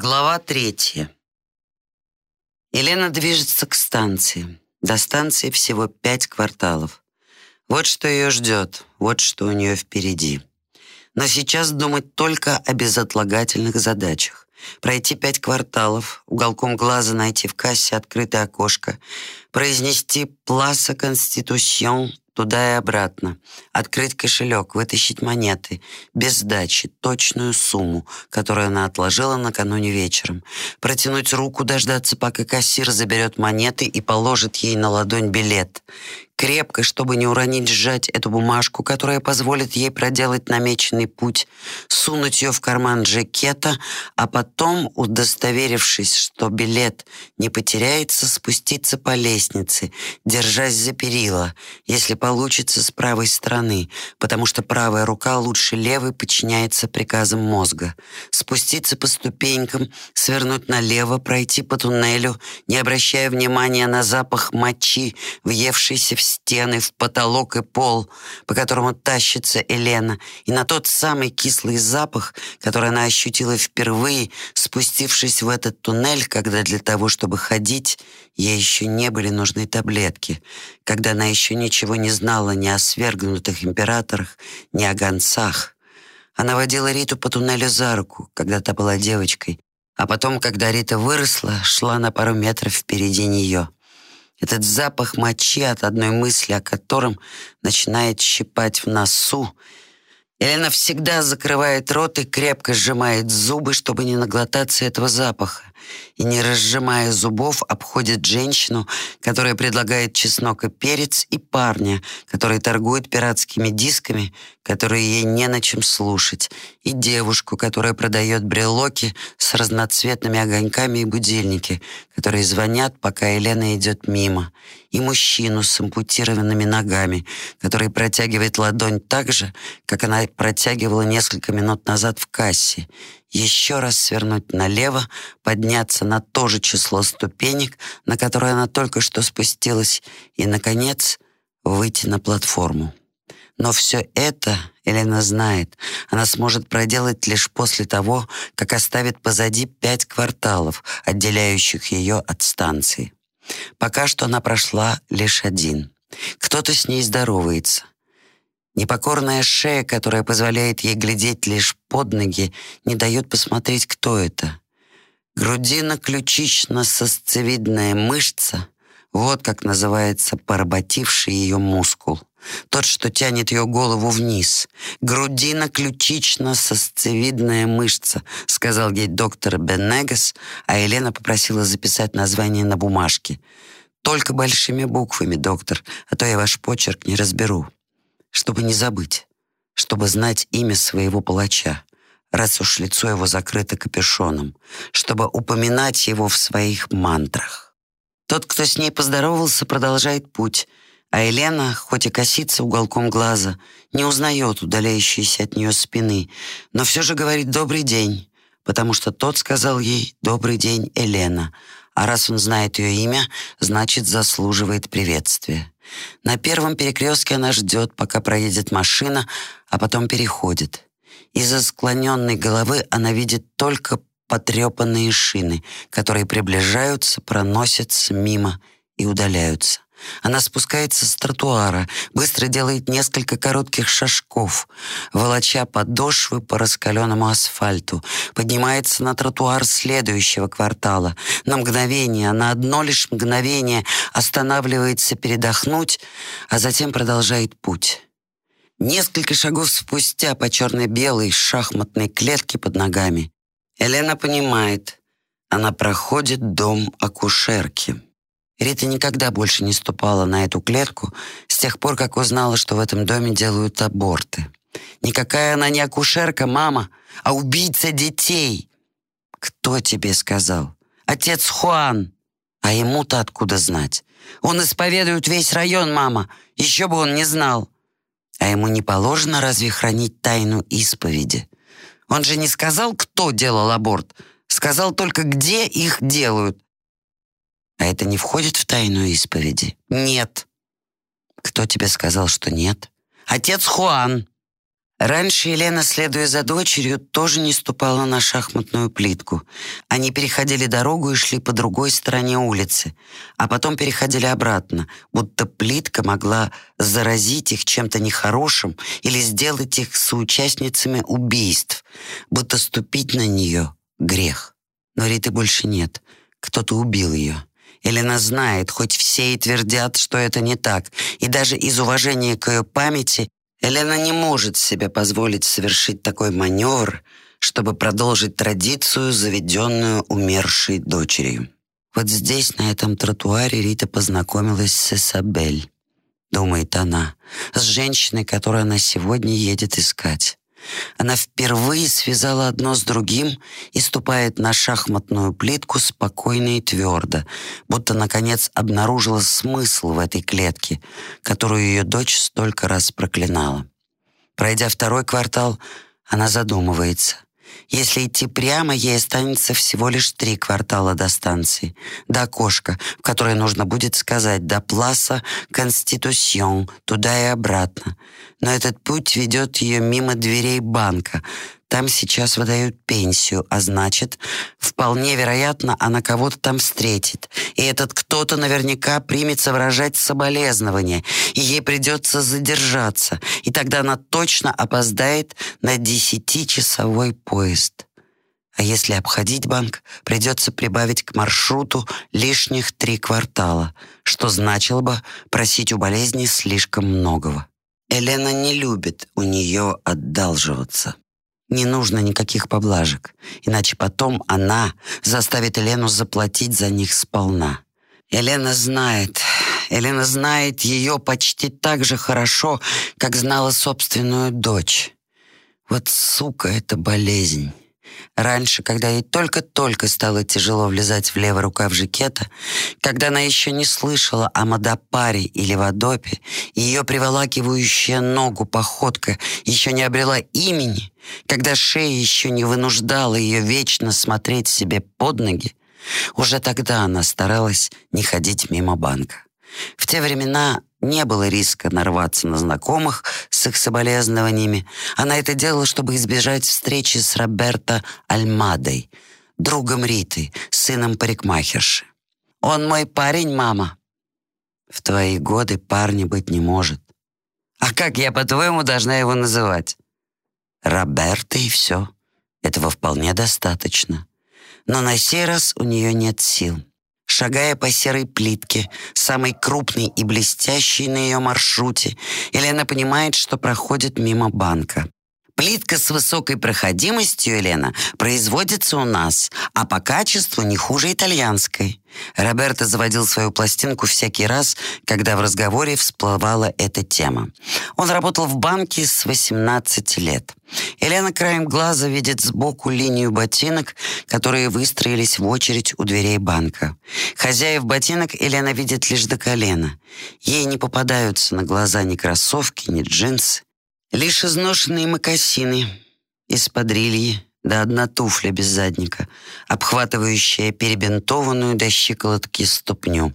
Глава третья. Елена движется к станции. До станции всего пять кварталов. Вот что ее ждет, вот что у нее впереди. Но сейчас думать только о безотлагательных задачах. Пройти пять кварталов, уголком глаза найти в кассе открытое окошко, произнести «Пласа Конституцион» туда и обратно, открыть кошелек, вытащить монеты, без сдачи, точную сумму, которую она отложила накануне вечером, протянуть руку, дождаться, пока кассир заберет монеты и положит ей на ладонь билет, крепко, чтобы не уронить, сжать эту бумажку, которая позволит ей проделать намеченный путь, сунуть ее в карман жакета, а потом, удостоверившись, что билет не потеряется, спуститься по лестнице, держась за перила, если получится с правой стороны, потому что правая рука лучше левой подчиняется приказам мозга, спуститься по ступенькам, свернуть налево, пройти по туннелю, не обращая внимания на запах мочи, въевшийся в стены, в потолок и пол, по которому тащится Елена, и на тот самый кислый запах, который она ощутила впервые, спустившись в этот туннель, когда для того, чтобы ходить, ей еще не были нужны таблетки, когда она еще ничего не знала ни о свергнутых императорах, ни о гонцах. Она водила Риту по туннелю за руку, когда та была девочкой, а потом, когда Рита выросла, шла на пару метров впереди нее. Этот запах мочи от одной мысли, о котором начинает щипать в носу. Елена всегда закрывает рот и крепко сжимает зубы, чтобы не наглотаться этого запаха и, не разжимая зубов, обходит женщину, которая предлагает чеснок и перец, и парня, который торгует пиратскими дисками, которые ей не на чем слушать, и девушку, которая продает брелоки с разноцветными огоньками и будильники, которые звонят, пока Елена идет мимо, и мужчину с ампутированными ногами, который протягивает ладонь так же, как она протягивала несколько минут назад в кассе, еще раз свернуть налево, подняться на то же число ступенек, на которые она только что спустилась, и, наконец, выйти на платформу. Но все это Елена знает, она сможет проделать лишь после того, как оставит позади пять кварталов, отделяющих ее от станции. Пока что она прошла лишь один. Кто-то с ней здоровается — Непокорная шея, которая позволяет ей глядеть лишь под ноги, не дает посмотреть, кто это. Грудино-ключично-сосцевидная мышца — вот как называется поработивший ее мускул. Тот, что тянет ее голову вниз. Грудино-ключично-сосцевидная мышца, сказал ей доктор Беннегас, а Елена попросила записать название на бумажке. Только большими буквами, доктор, а то я ваш почерк не разберу чтобы не забыть, чтобы знать имя своего палача, раз уж лицо его закрыто капюшоном, чтобы упоминать его в своих мантрах. Тот, кто с ней поздоровался, продолжает путь, а Елена, хоть и косится уголком глаза, не узнает удаляющейся от нее спины, но все же говорит «добрый день», потому что тот сказал ей «добрый день, Елена», а раз он знает ее имя, значит, заслуживает приветствия. На первом перекрестке она ждет, пока проедет машина, а потом переходит. Из-за склоненной головы она видит только потрепанные шины, которые приближаются, проносятся мимо и удаляются. Она спускается с тротуара, быстро делает несколько коротких шажков, волоча подошвы по раскаленному асфальту, поднимается на тротуар следующего квартала. На мгновение, на одно лишь мгновение останавливается передохнуть, а затем продолжает путь. Несколько шагов спустя по черно-белой шахматной клетке под ногами Елена понимает, она проходит дом акушерки. Рита никогда больше не ступала на эту клетку с тех пор, как узнала, что в этом доме делают аборты. Никакая она не акушерка, мама, а убийца детей. Кто тебе сказал? Отец Хуан. А ему-то откуда знать? Он исповедует весь район, мама. Еще бы он не знал. А ему не положено разве хранить тайну исповеди? Он же не сказал, кто делал аборт. Сказал только, где их делают. А это не входит в тайну исповеди? Нет. Кто тебе сказал, что нет? Отец Хуан. Раньше Елена, следуя за дочерью, тоже не ступала на шахматную плитку. Они переходили дорогу и шли по другой стороне улицы, а потом переходили обратно, будто плитка могла заразить их чем-то нехорошим или сделать их соучастницами убийств, будто ступить на нее — грех. Но Риты больше нет. Кто-то убил ее. Елена знает, хоть все и твердят, что это не так, и даже из уважения к ее памяти Елена не может себе позволить совершить такой маневр, чтобы продолжить традицию, заведенную умершей дочерью. Вот здесь, на этом тротуаре, Рита познакомилась с Исабель, думает она, с женщиной, которую она сегодня едет искать. Она впервые связала одно с другим и ступает на шахматную плитку спокойно и твердо, будто, наконец, обнаружила смысл в этой клетке, которую ее дочь столько раз проклинала. Пройдя второй квартал, она задумывается. Если идти прямо, ей останется всего лишь три квартала до станции, до окошка, в которое нужно будет сказать «до Пласа Конституцион», туда и обратно. Но этот путь ведет ее мимо дверей банка, там сейчас выдают пенсию, а значит, вполне вероятно, она кого-то там встретит. И этот кто-то наверняка примется выражать соболезнования, и ей придется задержаться. И тогда она точно опоздает на десятичасовой поезд. А если обходить банк, придется прибавить к маршруту лишних три квартала, что значило бы просить у болезни слишком многого. Елена не любит у нее отдалживаться. Не нужно никаких поблажек, иначе потом она заставит Елену заплатить за них сполна. Елена знает, Елена знает ее почти так же хорошо, как знала собственную дочь. Вот сука, это болезнь. Раньше, когда ей только-только стало тяжело влезать в левый рукав жакета, когда она еще не слышала о Мадапаре или Вадопе, и ее приволакивающая ногу походка еще не обрела имени, когда шея еще не вынуждала ее вечно смотреть себе под ноги, уже тогда она старалась не ходить мимо банка. В те времена не было риска нарваться на знакомых с их соболезнованиями. Она это делала, чтобы избежать встречи с Роберто Альмадой, другом Риты, сыном парикмахерши. «Он мой парень, мама». «В твои годы парня быть не может». «А как я, по-твоему, должна его называть?» «Роберто и все. Этого вполне достаточно. Но на сей раз у нее нет сил». Шагая по серой плитке, самой крупной и блестящей на ее маршруте, Елена понимает, что проходит мимо банка. Плитка с высокой проходимостью, Елена, производится у нас, а по качеству не хуже итальянской. Роберто заводил свою пластинку всякий раз, когда в разговоре всплывала эта тема. Он работал в банке с 18 лет. Елена краем глаза видит сбоку линию ботинок, которые выстроились в очередь у дверей банка. Хозяев ботинок Елена видит лишь до колена. Ей не попадаются на глаза ни кроссовки, ни джинсы. Лишь изношенные мокасины из подрильи, да одна туфля без задника, обхватывающая перебинтованную до щиколотки ступню.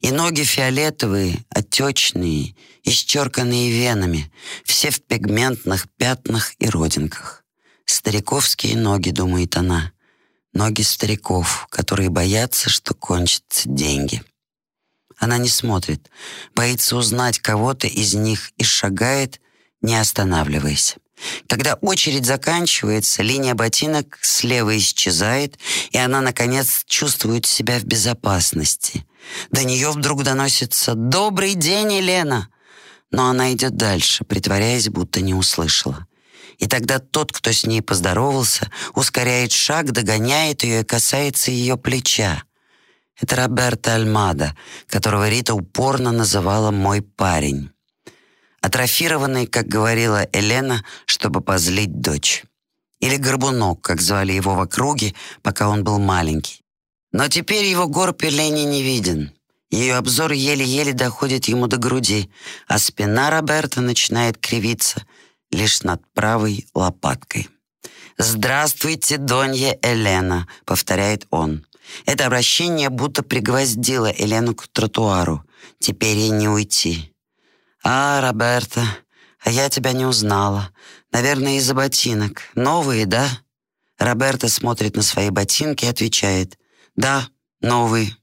И ноги фиолетовые, отечные, исчерканные венами, все в пигментных пятнах и родинках. Стариковские ноги, думает она, ноги стариков, которые боятся, что кончатся деньги. Она не смотрит, боится узнать кого-то из них и шагает, не останавливаясь. Когда очередь заканчивается, линия ботинок слева исчезает, и она, наконец, чувствует себя в безопасности. До нее вдруг доносится «Добрый день, Елена!» Но она идет дальше, притворяясь, будто не услышала. И тогда тот, кто с ней поздоровался, ускоряет шаг, догоняет ее и касается ее плеча. Это Роберто Альмада, которого Рита упорно называла «мой парень» атрофированный, как говорила Елена, чтобы позлить дочь. Или Горбунок, как звали его в округе, пока он был маленький. Но теперь его горб Елене не виден. Ее обзор еле-еле доходит ему до груди, а спина Роберта начинает кривиться лишь над правой лопаткой. «Здравствуйте, Донья Елена», — повторяет он. Это обращение будто пригвоздило Елену к тротуару. Теперь ей не уйти. «А, Роберто, «А я тебя не узнала. Наверное, из-за ботинок. Новые, да?» Роберта смотрит на свои ботинки и отвечает. «Да, новые».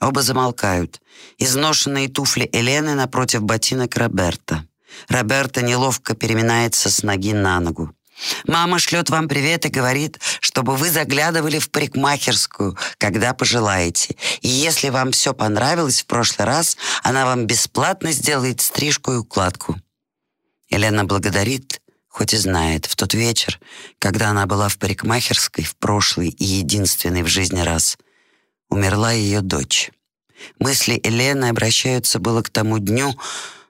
Оба замолкают. Изношенные туфли Елены напротив ботинок Роберта. Роберта неловко переминается с ноги на ногу. Мама шлет вам привет и говорит, чтобы вы заглядывали в парикмахерскую, когда пожелаете. И если вам все понравилось в прошлый раз, она вам бесплатно сделает стрижку и укладку. Елена благодарит, хоть и знает, в тот вечер, когда она была в парикмахерской в прошлый и единственный в жизни раз, умерла ее дочь. Мысли Елены обращаются было к тому дню,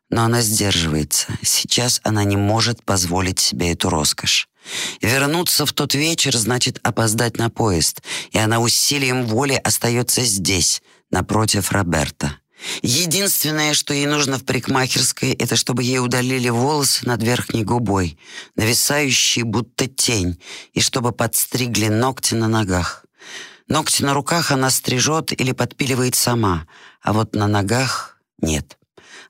но она сдерживается. Сейчас она не может позволить себе эту роскошь. Вернуться в тот вечер значит опоздать на поезд, и она усилием воли остается здесь, напротив Роберта. Единственное, что ей нужно в парикмахерской, это чтобы ей удалили волосы над верхней губой, нависающие будто тень, и чтобы подстригли ногти на ногах. Ногти на руках она стрижет или подпиливает сама, а вот на ногах нет.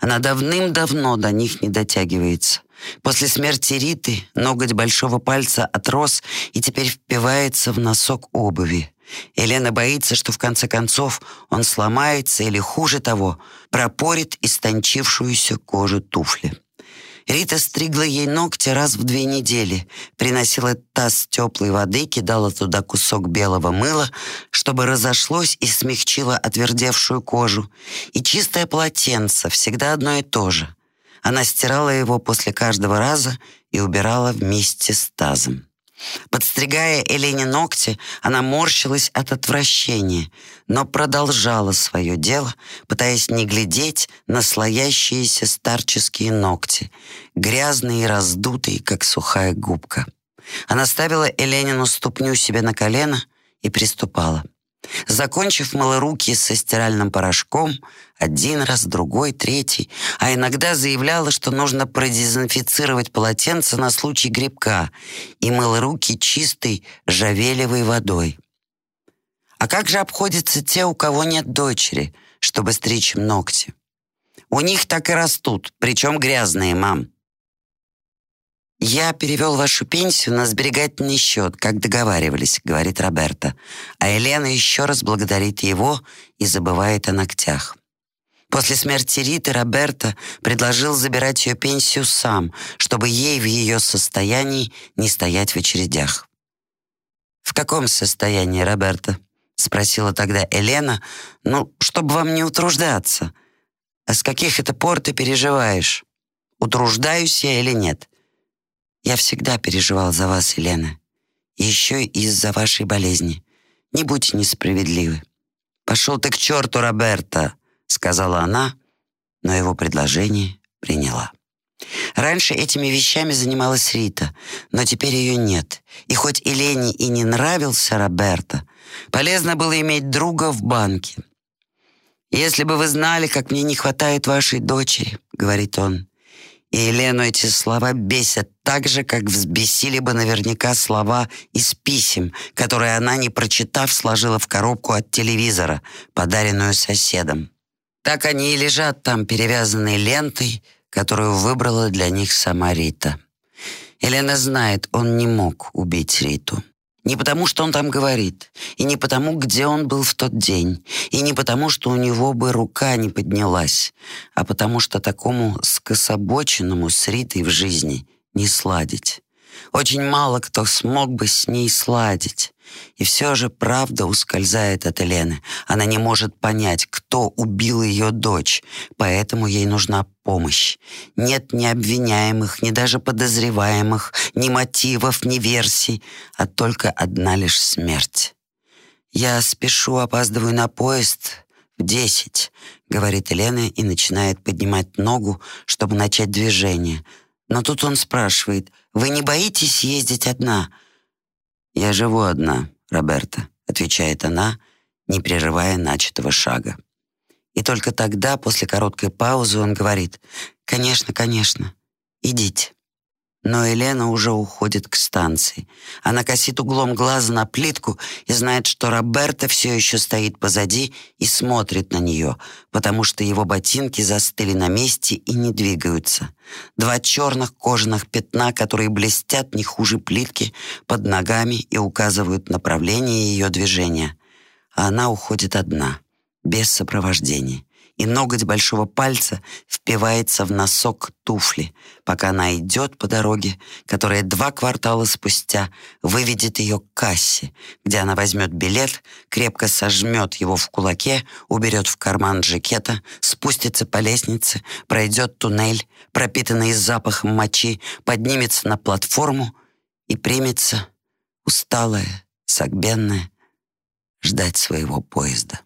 Она давным-давно до них не дотягивается. После смерти Риты ноготь большого пальца отрос и теперь впивается в носок обуви. Елена боится, что в конце концов он сломается или, хуже того, пропорит истончившуюся кожу туфли. Рита стригла ей ногти раз в две недели, приносила таз теплой воды, кидала туда кусок белого мыла, чтобы разошлось и смягчило отвердевшую кожу, и чистое полотенце, всегда одно и то же. Она стирала его после каждого раза и убирала вместе с тазом. Подстригая Элене ногти, она морщилась от отвращения, но продолжала свое дело, пытаясь не глядеть на слоящиеся старческие ногти, грязные и раздутые, как сухая губка. Она ставила Эленину ступню себе на колено и приступала. Закончив мыла руки со стиральным порошком, один раз, другой, третий, а иногда заявляла, что нужно продезинфицировать полотенце на случай грибка и мыла руки чистой жавелевой водой. А как же обходятся те, у кого нет дочери, чтобы стричь ногти? У них так и растут, причем грязные, мам. «Я перевел вашу пенсию на сберегательный счет, как договаривались», — говорит Роберта. А Елена еще раз благодарит его и забывает о ногтях. После смерти Риты Роберта предложил забирать ее пенсию сам, чтобы ей в ее состоянии не стоять в очередях. «В каком состоянии, Роберта?» — спросила тогда Елена. «Ну, чтобы вам не утруждаться. А с каких это пор ты переживаешь? Утруждаюсь я или нет?» Я всегда переживал за вас, Елена. еще и из-за вашей болезни. Не будьте несправедливы. «Пошел ты к черту, Роберта!» — сказала она, но его предложение приняла. Раньше этими вещами занималась Рита, но теперь ее нет. И хоть Елене и не нравился Роберта, полезно было иметь друга в банке. «Если бы вы знали, как мне не хватает вашей дочери», — говорит он, и Елену эти слова бесят так же, как взбесили бы наверняка слова из писем, которые она, не прочитав, сложила в коробку от телевизора, подаренную соседом. Так они и лежат там, перевязанные лентой, которую выбрала для них сама Рита. Елена знает, он не мог убить Риту. Не потому, что он там говорит, и не потому, где он был в тот день, и не потому, что у него бы рука не поднялась, а потому что такому скособоченному с Ритой в жизни не сладить. Очень мало кто смог бы с ней сладить. И все же правда ускользает от Елены. Она не может понять, кто убил ее дочь, поэтому ей нужна помощь. Нет ни обвиняемых, ни даже подозреваемых, ни мотивов, ни версий, а только одна лишь смерть. «Я спешу, опаздываю на поезд в десять», — говорит Елена и начинает поднимать ногу, чтобы начать движение. Но тут он спрашивает, «Вы не боитесь ездить одна?» «Я живу одна, Роберта», — отвечает она, не прерывая начатого шага. И только тогда, после короткой паузы, он говорит, «Конечно, конечно, идите». Но Елена уже уходит к станции. Она косит углом глаза на плитку и знает, что Роберто все еще стоит позади и смотрит на нее, потому что его ботинки застыли на месте и не двигаются. Два черных кожаных пятна, которые блестят не хуже плитки под ногами и указывают направление ее движения. А она уходит одна, без сопровождения и ноготь большого пальца впивается в носок туфли, пока она идет по дороге, которая два квартала спустя выведет ее к кассе, где она возьмет билет, крепко сожмет его в кулаке, уберет в карман жакета, спустится по лестнице, пройдет туннель, пропитанный запахом мочи, поднимется на платформу и примется, усталая, согбенная, ждать своего поезда.